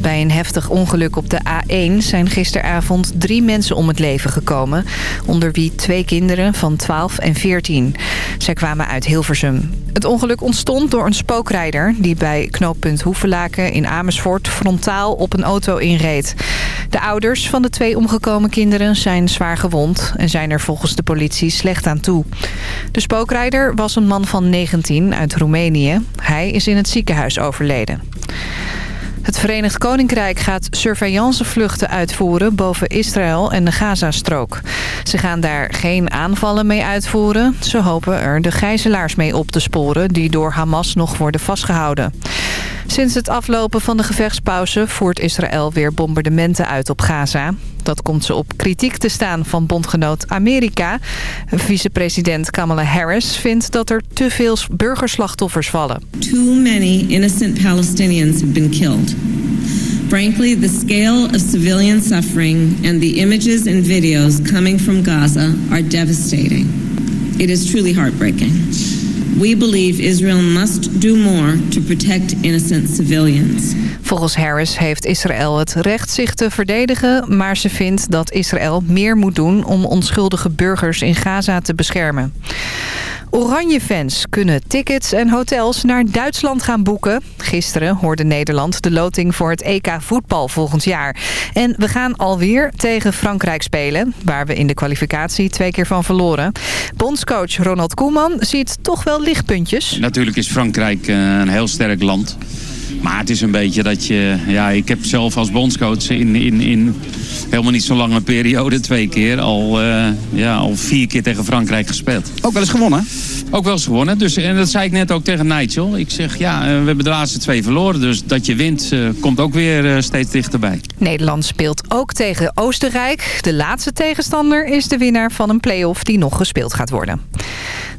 Bij een heftig ongeluk op de A1 zijn gisteravond drie mensen om het leven gekomen. Onder wie twee kinderen van 12 en 14. Zij kwamen uit Hilversum. Het ongeluk ontstond door een spookrijder... die bij knooppunt Hoevelaken in Amersfoort frontaal op een auto inreed. De ouders van de twee omgekomen kinderen zijn zwaar gewond... en zijn er volgens de politie slecht aan toe. De spookrijder was een man van 19 uit Roemenië. Hij is in het ziekenhuis overleden. Het Verenigd Koninkrijk gaat surveillancevluchten uitvoeren boven Israël en de Gazastrook. Ze gaan daar geen aanvallen mee uitvoeren. Ze hopen er de gijzelaars mee op te sporen die door Hamas nog worden vastgehouden. Sinds het aflopen van de gevechtspauze voert Israël weer bombardementen uit op Gaza. Dat komt ze op kritiek te staan van bondgenoot Amerika. Vicepresident Kamala Harris vindt dat er te veel burgerslachtoffers vallen. Too many innocent Palestinians have been killed. Frankly, the scale of civilian suffering and the images and videos coming from Gaza are devastating. It is truly heartbreaking. We believe Israel must do more to protect innocent civilians. Volgens Harris heeft Israël het recht zich te verdedigen... maar ze vindt dat Israël meer moet doen om onschuldige burgers in Gaza te beschermen. Oranje-fans kunnen tickets en hotels naar Duitsland gaan boeken. Gisteren hoorde Nederland de loting voor het EK voetbal volgend jaar. En we gaan alweer tegen Frankrijk spelen, waar we in de kwalificatie twee keer van verloren. Bondscoach Ronald Koeman ziet toch wel lichtpuntjes. Natuurlijk is Frankrijk eh, een heel sterk land. Maar het is een beetje dat je... Ja, ik heb zelf als bondscoach in, in, in helemaal niet zo'n lange periode twee keer al, uh, ja, al vier keer tegen Frankrijk gespeeld. Ook wel eens gewonnen? Ook wel eens gewonnen. Dus, en dat zei ik net ook tegen Nigel. Ik zeg, ja, we hebben de laatste twee verloren. Dus dat je wint, uh, komt ook weer uh, steeds dichterbij. Nederland speelt ook tegen Oostenrijk. De laatste tegenstander is de winnaar van een play-off die nog gespeeld gaat worden.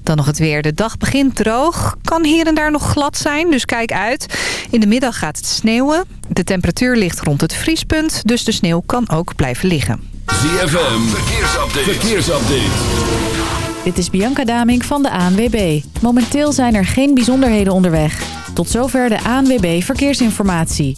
Dan nog het weer. De dag begint droog. Kan hier en daar nog glad zijn, dus kijk uit. In de middag gaat het sneeuwen. De temperatuur ligt rond het vriespunt, dus de sneeuw kan ook blijven liggen. ZFM, verkeersupdate. verkeersupdate. Dit is Bianca Daming van de ANWB. Momenteel zijn er geen bijzonderheden onderweg. Tot zover de ANWB Verkeersinformatie.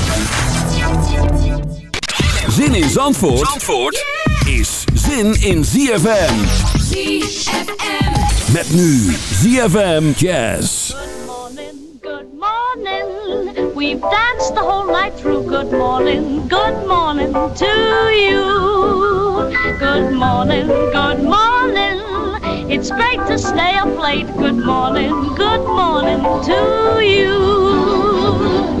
Zin in Zandvoort, Zandvoort is zin in ZFM. ZFM. Met nu ZFM Jazz. Good morning, good morning. We've danced the whole night through. Good morning, good morning to you. Good morning, good morning. It's great to stay up late. Good morning, good morning to you.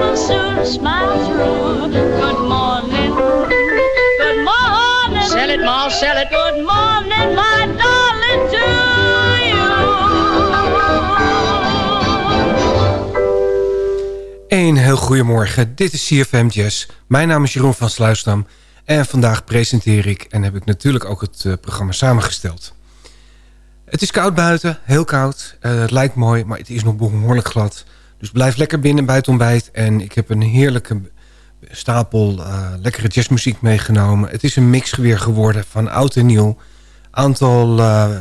will soon smile through. Good morning. Good morning. sell it. Good morning, my darling, to you. Een heel goedemorgen, dit is CFM Jazz. Mijn naam is Jeroen van Sluisdam en vandaag presenteer ik en heb ik natuurlijk ook het uh, programma samengesteld. Het is koud buiten, heel koud. Uh, het lijkt mooi, maar het is nog behoorlijk glad. Dus blijf lekker binnen bij het ontbijt. En ik heb een heerlijke stapel uh, lekkere jazzmuziek meegenomen. Het is een mix weer geworden van oud en nieuw. Aantal uh,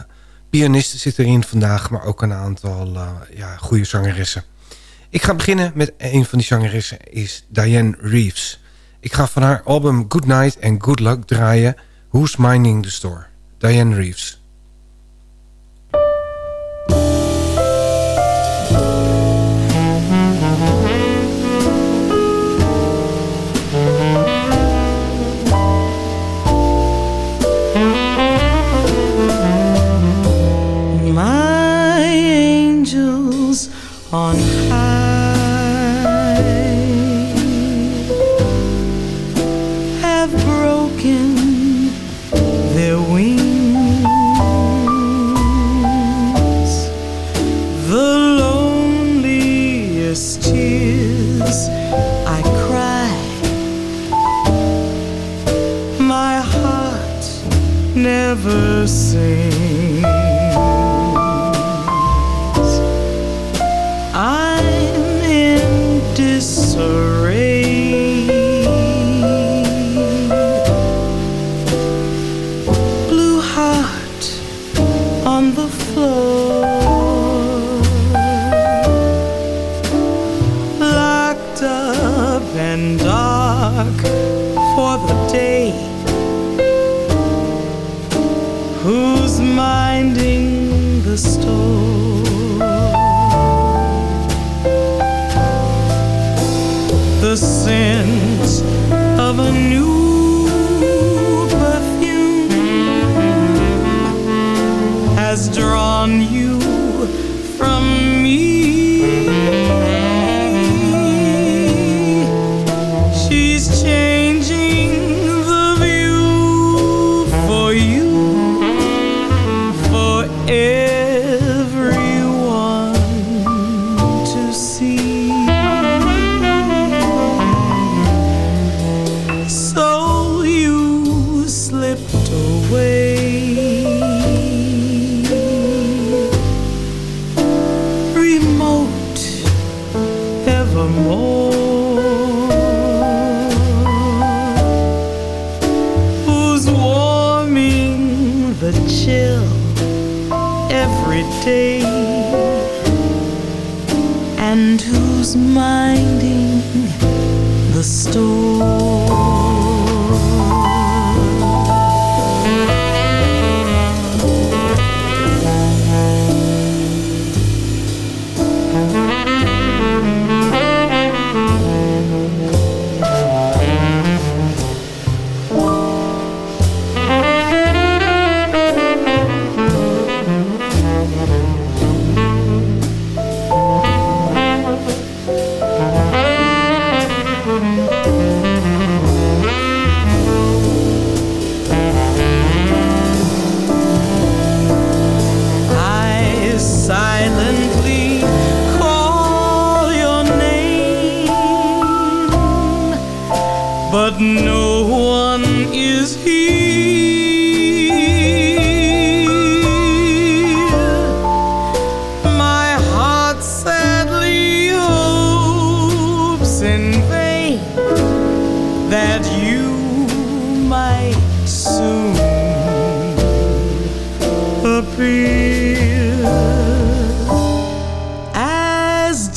pianisten zit erin vandaag, maar ook een aantal uh, ja, goede zangeressen. Ik ga beginnen met een van die zangeressen, is Diane Reeves. Ik ga van haar album Good Night and Good Luck draaien Who's Minding the Store. Diane Reeves.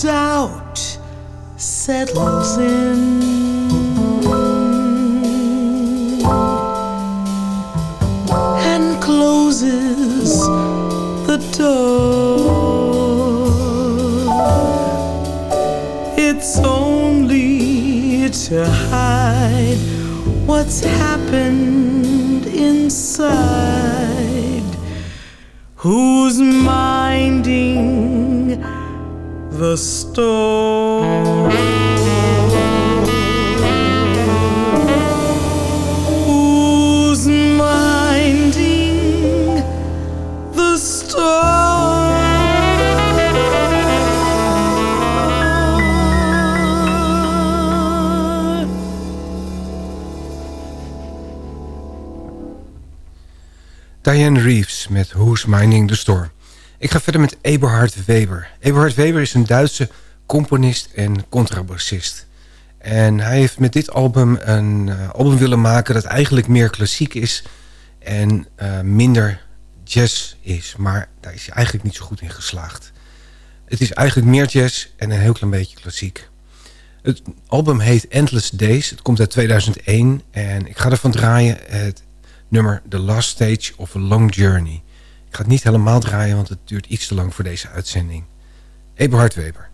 Doubt settles in. And closes the door. It's only to hide what's happened inside. Who's minding the store. Who's minding the store? Diane Reeves met Who's Minding the Storm." Ik ga verder met Eberhard Weber. Eberhard Weber is een Duitse componist en contrabassist. En hij heeft met dit album een uh, album willen maken... dat eigenlijk meer klassiek is en uh, minder jazz is. Maar daar is hij eigenlijk niet zo goed in geslaagd. Het is eigenlijk meer jazz en een heel klein beetje klassiek. Het album heet Endless Days. Het komt uit 2001 en ik ga ervan draaien het nummer The Last Stage of a Long Journey. Ik ga het niet helemaal draaien, want het duurt iets te lang voor deze uitzending. Eberhard Weber.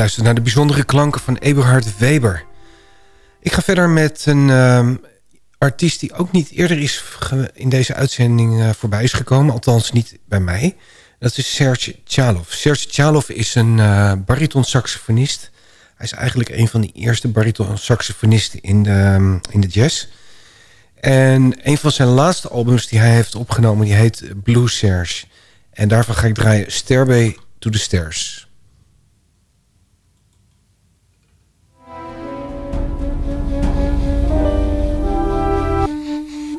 Luistert naar de bijzondere klanken van Eberhard Weber. Ik ga verder met een ehm, artiest die ook niet eerder is in deze uitzending uh, voorbij is gekomen. Althans niet bij mij. Dat is Serge Tjalov. Serge Tjalov is een uh, bariton-saxofonist. Hij is eigenlijk een van de eerste bariton-saxofonisten in de, ehm, in de jazz. En een van zijn laatste albums die hij heeft opgenomen... die heet Blue Serge. En daarvan ga ik draaien Stairway to the Stairs.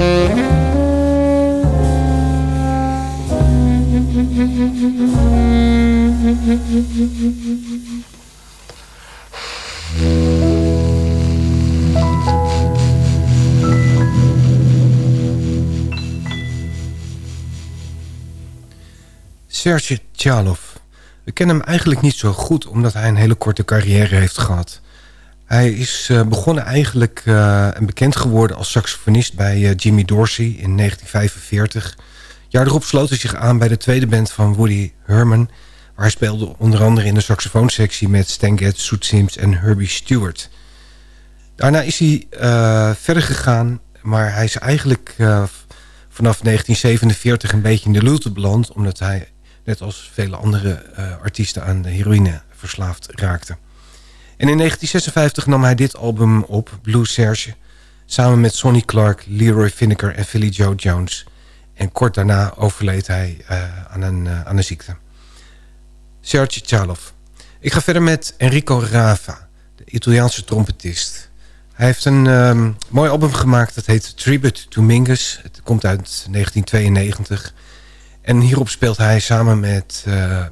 Serge Tjalov. We kennen hem eigenlijk niet zo goed... omdat hij een hele korte carrière heeft gehad. Hij is uh, begonnen eigenlijk uh, en bekend geworden als saxofonist... bij uh, Jimmy Dorsey in 1945. Jaar erop sloot hij zich aan bij de tweede band van Woody Herman... waar hij speelde onder andere in de saxofoonsectie... met Stan Getz, Sims en Herbie Stewart. Daarna is hij verder gegaan... maar hij is eigenlijk vanaf 1947 een beetje in de lute beland... omdat hij net als vele andere uh, artiesten aan de heroïne verslaafd raakte. En in 1956 nam hij dit album op, Blue Serge... samen met Sonny Clark, Leroy Finneker en Philly Joe Jones. En kort daarna overleed hij uh, aan, een, uh, aan een ziekte. Serge Tjalov. Ik ga verder met Enrico Rava, de Italiaanse trompetist. Hij heeft een um, mooi album gemaakt, dat heet Tribute to Mingus. Het komt uit 1992... En hierop speelt hij samen met uh,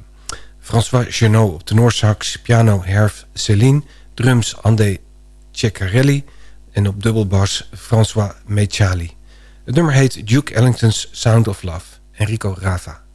François Genot op de Noorsax, piano Herf Céline, drums Andé Ceccarelli en op dubbelbas François Mechali. Het nummer heet Duke Ellington's Sound of Love, Enrico Rava.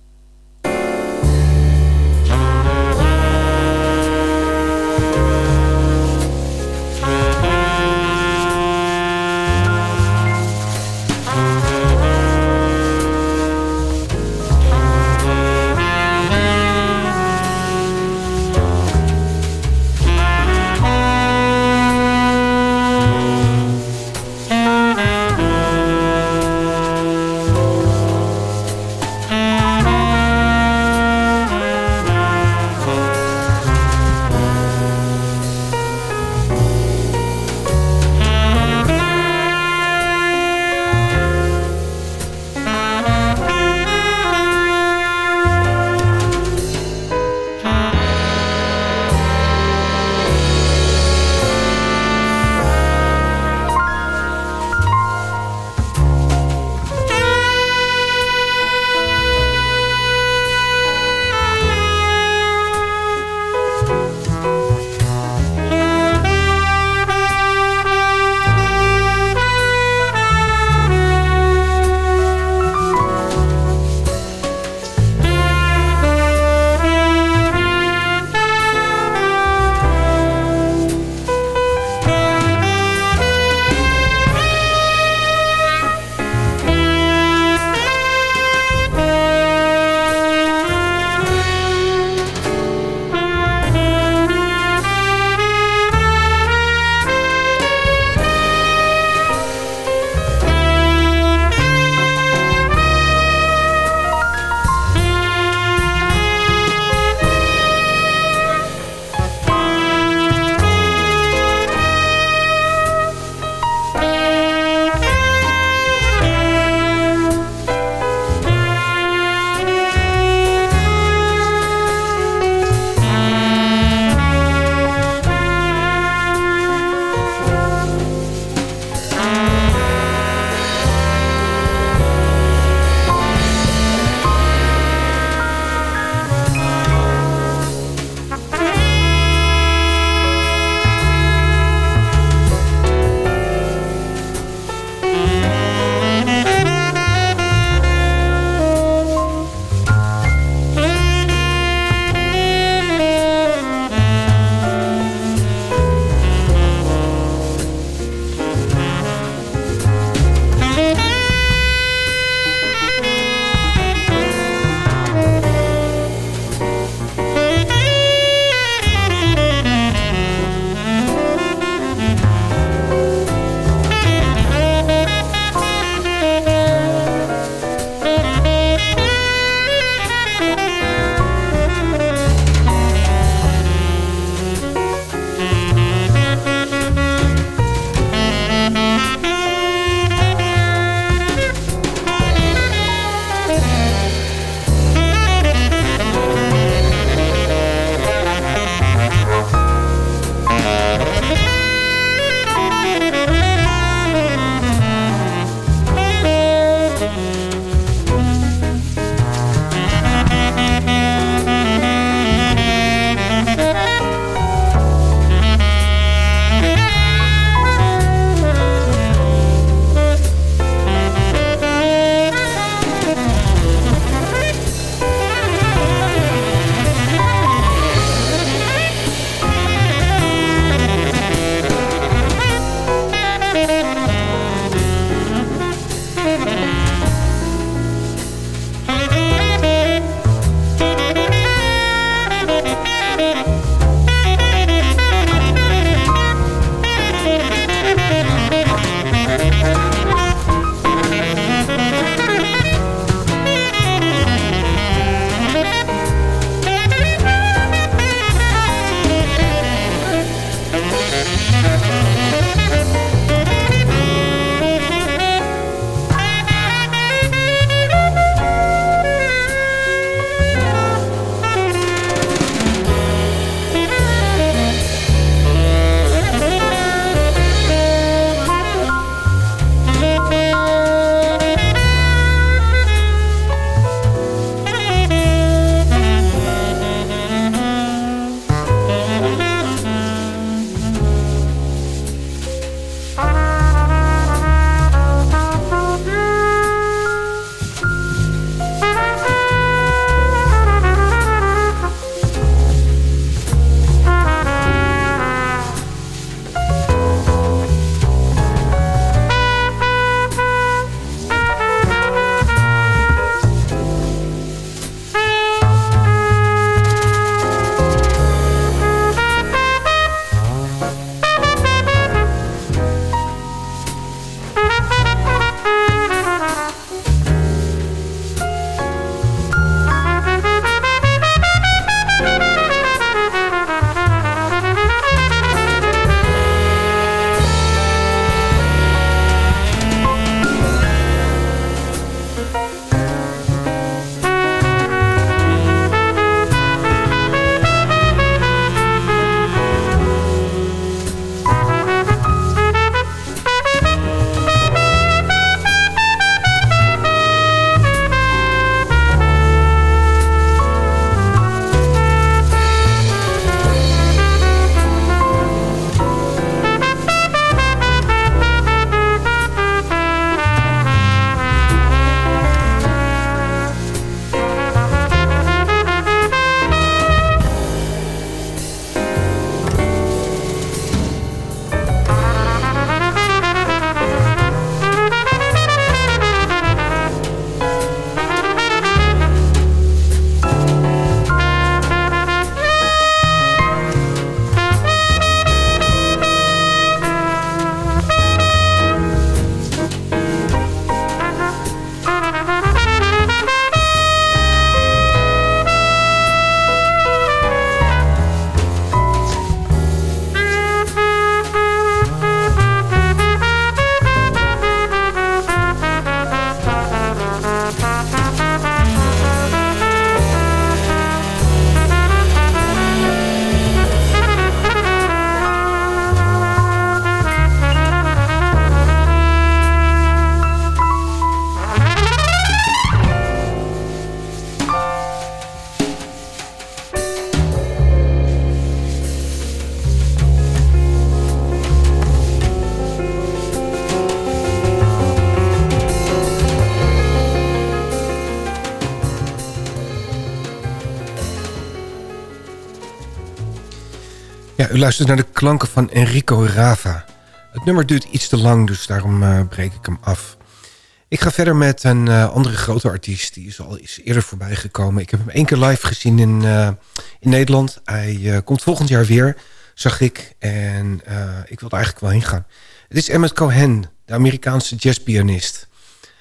Luistert naar de klanken van Enrico Rava. Het nummer duurt iets te lang, dus daarom uh, breek ik hem af. Ik ga verder met een uh, andere grote artiest. Die is al eens eerder voorbij gekomen. Ik heb hem één keer live gezien in, uh, in Nederland. Hij komt volgend jaar weer, zag ik. En ik wilde eigenlijk wel heen gaan. Het is Emmett Cohen, de Amerikaanse jazzpianist.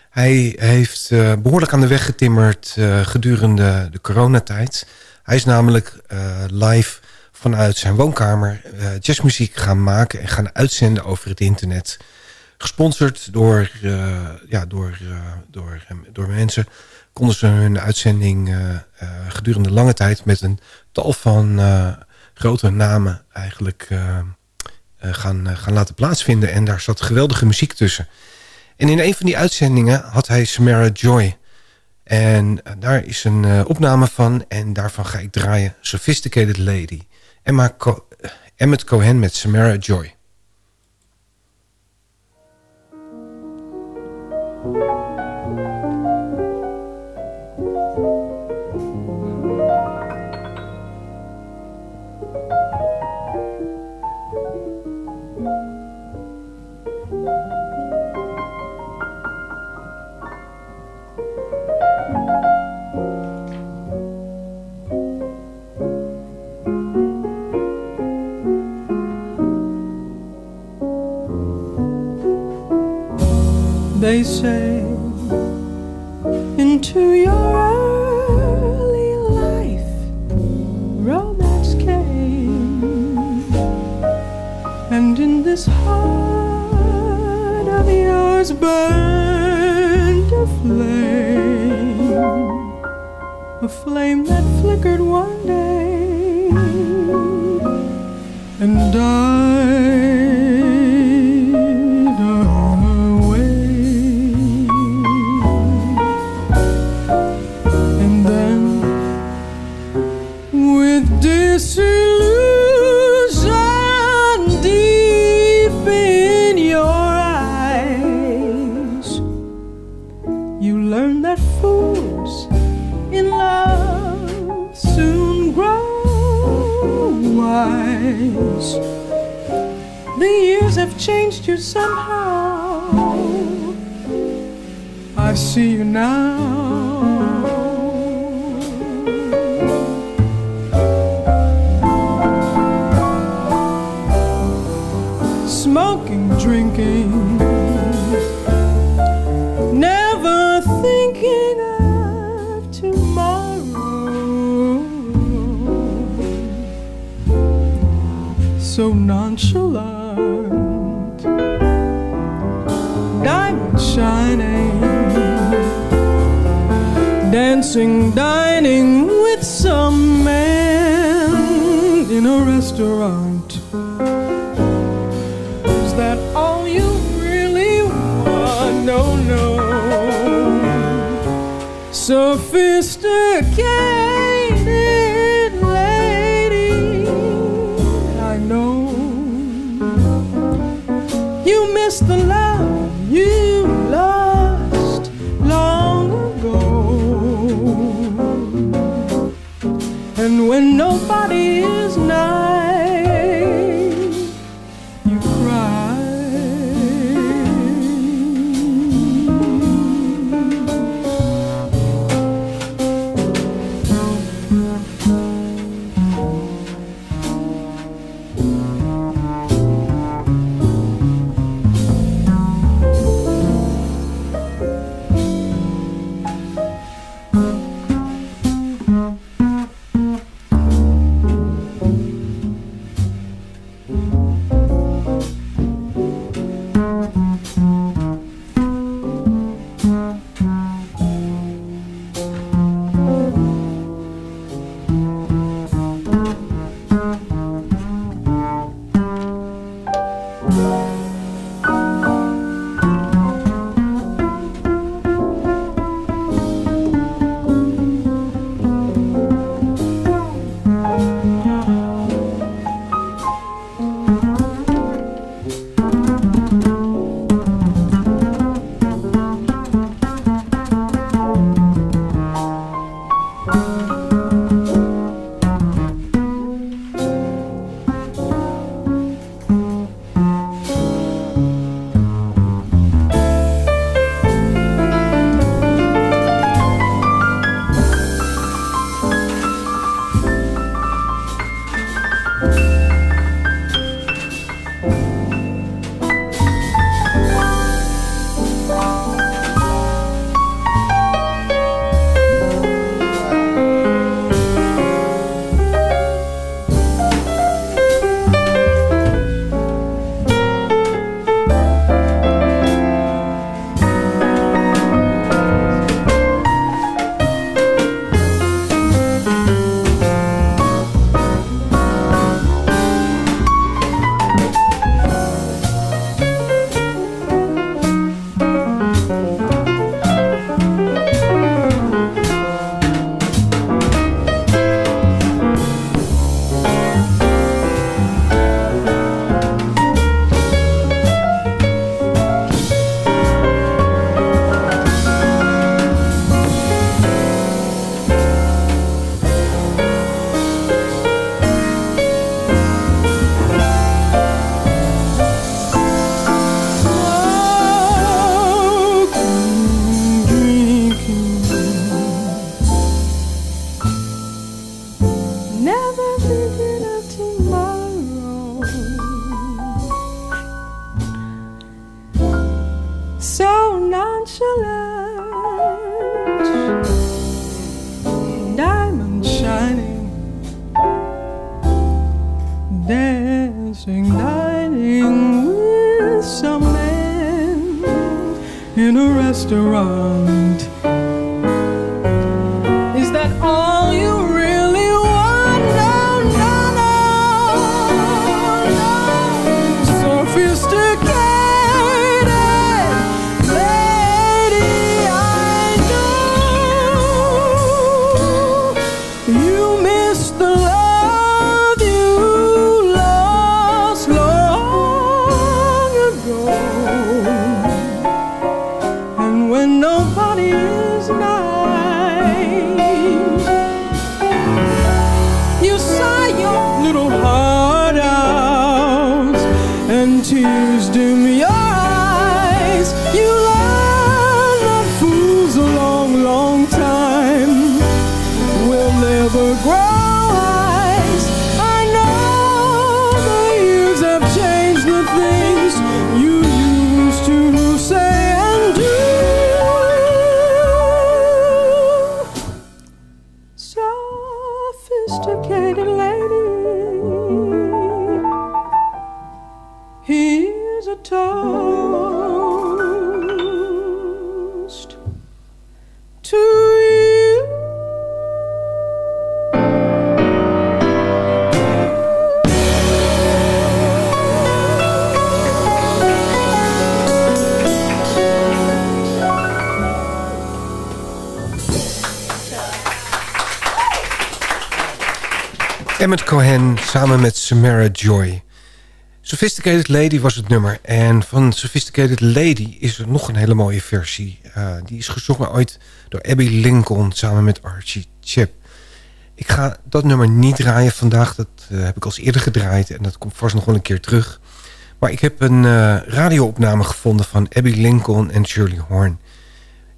Hij heeft behoorlijk aan de weg getimmerd gedurende de coronatijd. Hij is namelijk live vanuit zijn woonkamer uh, jazzmuziek gaan maken en gaan uitzenden over het internet. Gesponsord door, uh, ja, door, uh, door, door mensen konden ze hun uitzending gedurende lange tijd met een tal van grote namen eigenlijk gaan, gaan laten plaatsvinden. En daar zat geweldige muziek tussen. En in een van die uitzendingen had hij Samara Joy. En daar is een opname van en daarvan ga ik draaien Sophisticated Lady. Emma Co Emmett Cohen met Samara Joy. They say, samen met Samara Joy. Sophisticated Lady was het nummer. En van Sophisticated Lady is er nog een hele mooie versie. Uh, die is gezongen ooit door Abby Lincoln samen met Archie Chip. Ik ga dat nummer niet draaien vandaag. Dat uh, heb ik al eerder gedraaid. En dat komt vast nog wel een keer terug. Maar ik heb een uh, radioopname gevonden van Abby Lincoln en Shirley Horn.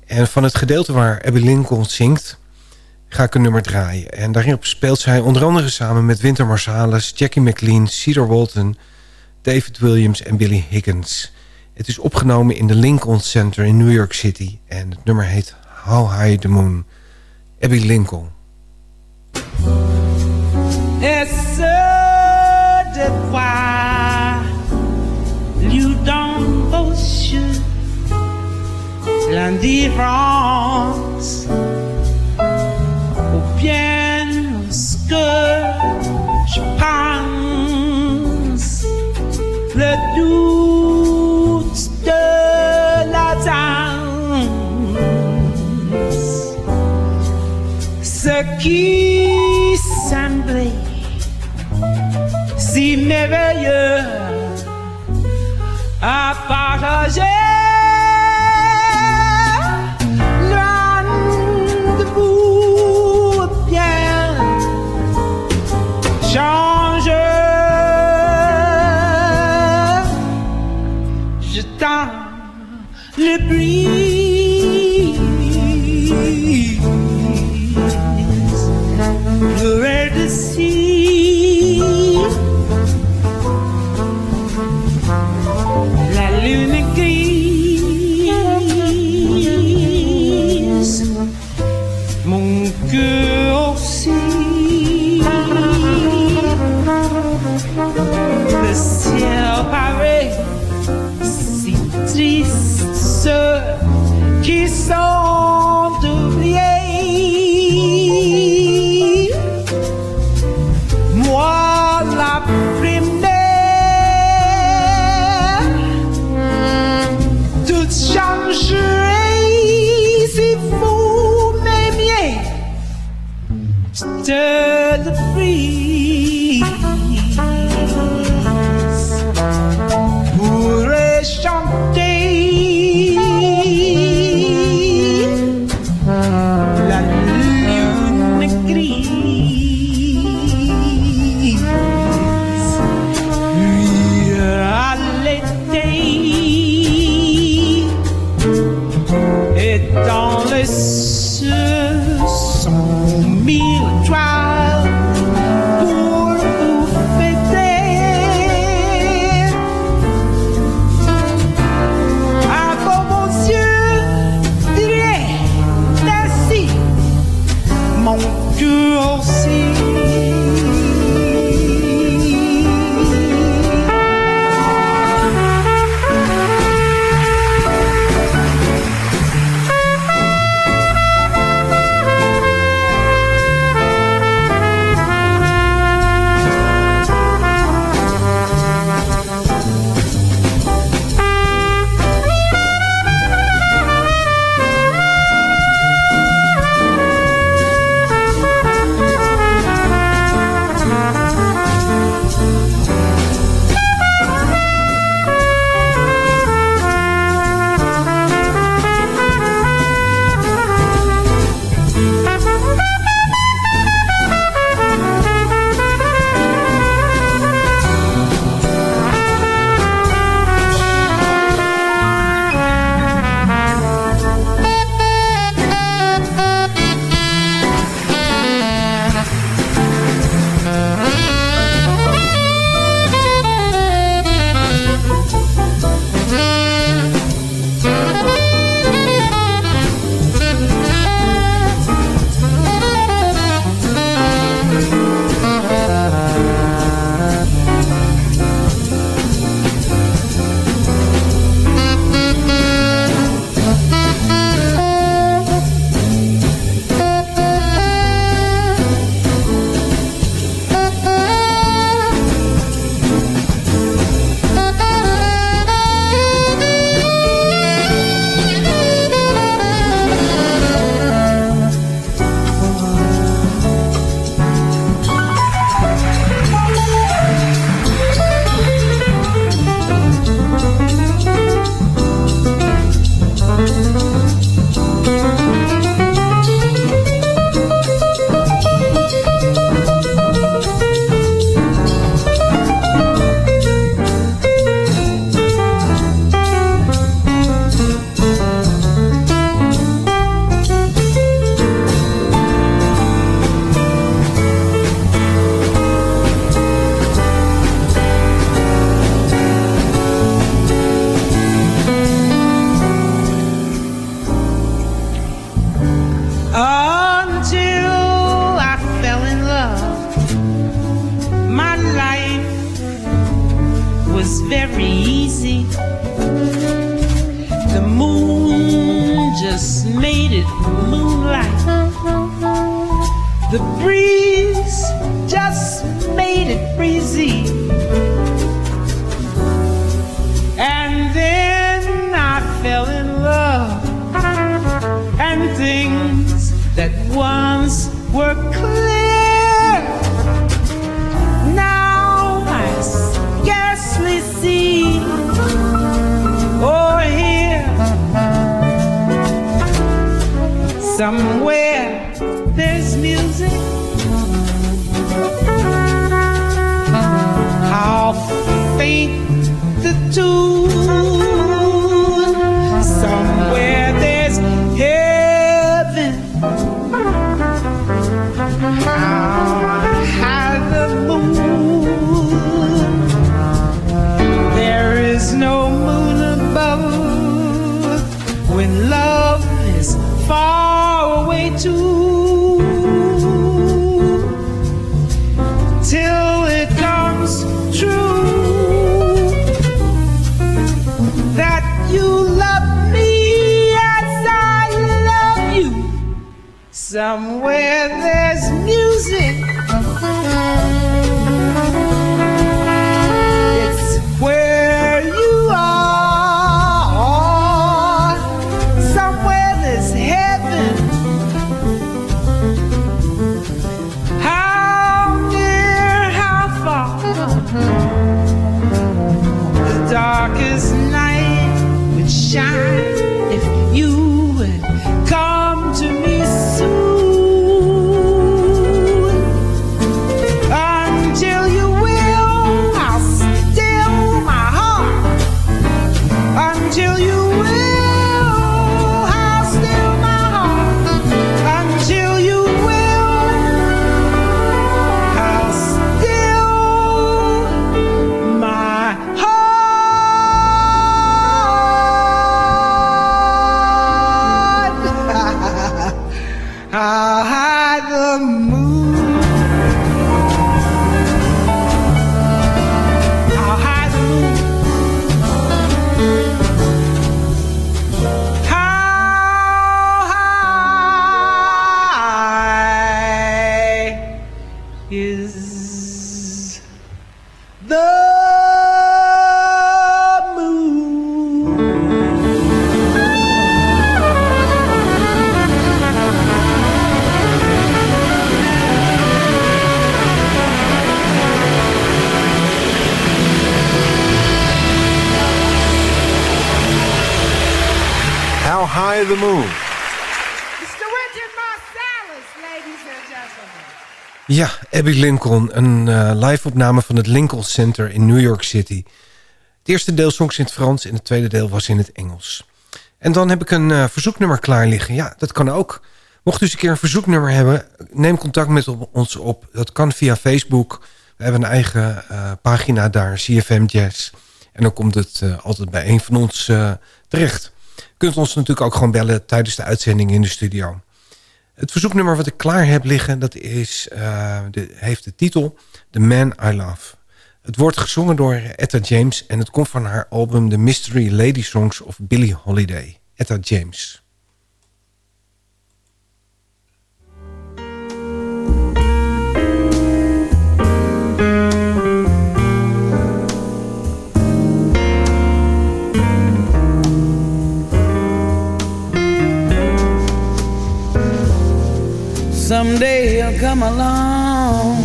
En van het gedeelte waar Abby Lincoln zingt ga ik een nummer draaien. En daarin speelt zij onder andere samen met Winter Marsalis, Jackie McLean, Cedar Walton, David Williams en Billy Higgins. Het is opgenomen in de Lincoln Center in New York City. En het nummer heet How High the Moon. Abby Lincoln. Je pense le doute de la danse ce qui semblait si merveilleux à partager. breathe. The moon? Ja, Abby Lincoln. Een eh, live-opname van het Lincoln Center in New York City. Het eerste deel zong ze in het Frans en het tweede deel was in het Engels. En dan heb ik een eh, verzoeknummer klaar liggen. Ja, dat kan ook. Mocht u eens een keer een verzoeknummer hebben... neem contact met ons op. Dat kan via Facebook. We hebben een eigen eh, pagina daar, CFM Jazz. En dan komt het eh, altijd bij een van ons eh, terecht. Kunt ons natuurlijk ook gewoon bellen tijdens de uitzending in de studio. Het verzoeknummer wat ik klaar heb liggen... dat is, eh, de, heeft de titel The Man I Love. Het wordt gezongen door Etta James... en het komt van haar album The Mystery Lady Songs of Billie Holiday. Etta James. Someday he'll come along,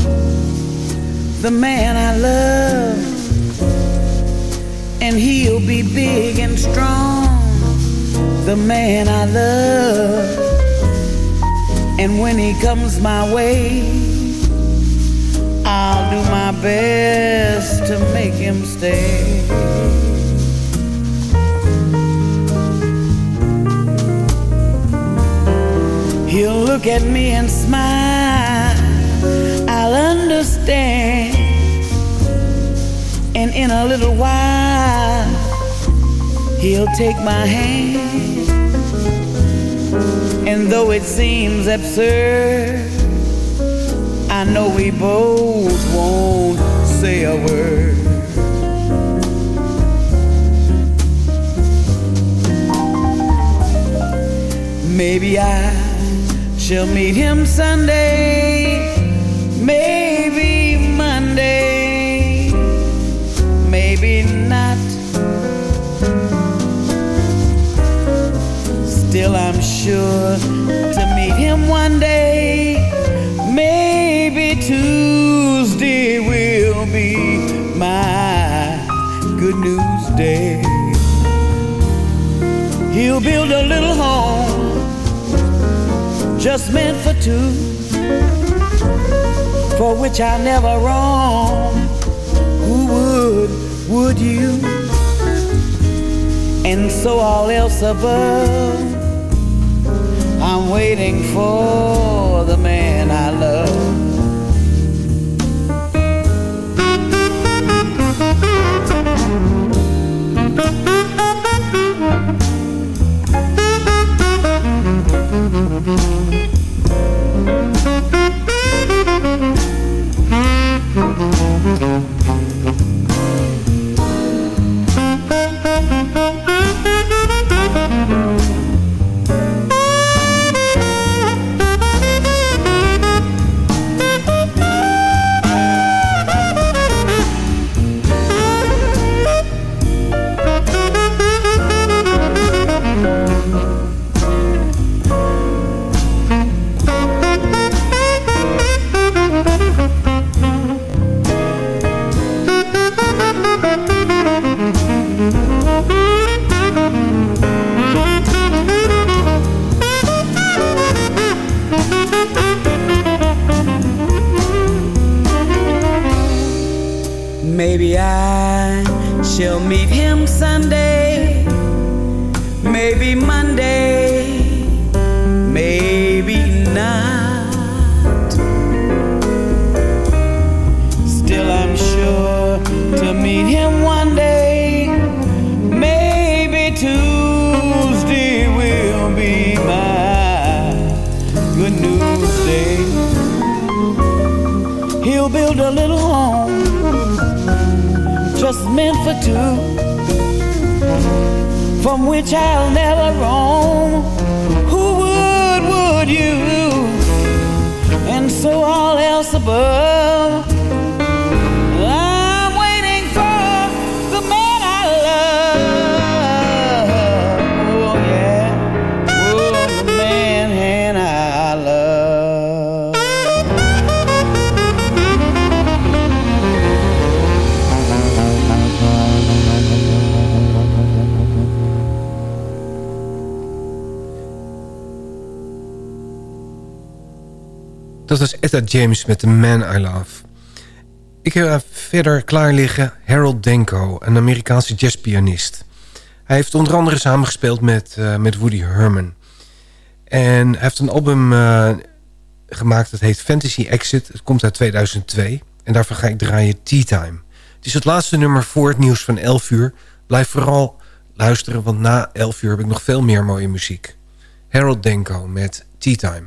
the man I love, and he'll be big and strong, the man I love. And when he comes my way, I'll do my best to make him stay. He'll look at me and smile. I'll understand. And in a little while, he'll take my hand. And though it seems absurd, I know we both won't say a word. Maybe I shall meet him Sunday, maybe Monday, maybe not. Still, I'm sure to meet him one day. Maybe Tuesday will be my good news day. He'll build a little just meant for two, for which I never roam. Who would, would you? And so all else above, I'm waiting for the man I love. James met The Man I Love. Ik heb verder klaar liggen Harold Denko, een Amerikaanse jazzpianist. Hij heeft onder andere samengespeeld met, eh, met Woody Herman. En hij heeft een album eh, gemaakt dat heet Fantasy Exit. Het komt uit 2002 en daarvan ga ik draaien Tea Time. Het is het laatste nummer voor het nieuws van 11 uur. Blijf vooral luisteren, want na 11 uur heb ik nog veel meer mooie muziek. Harold Denko met Tea Time.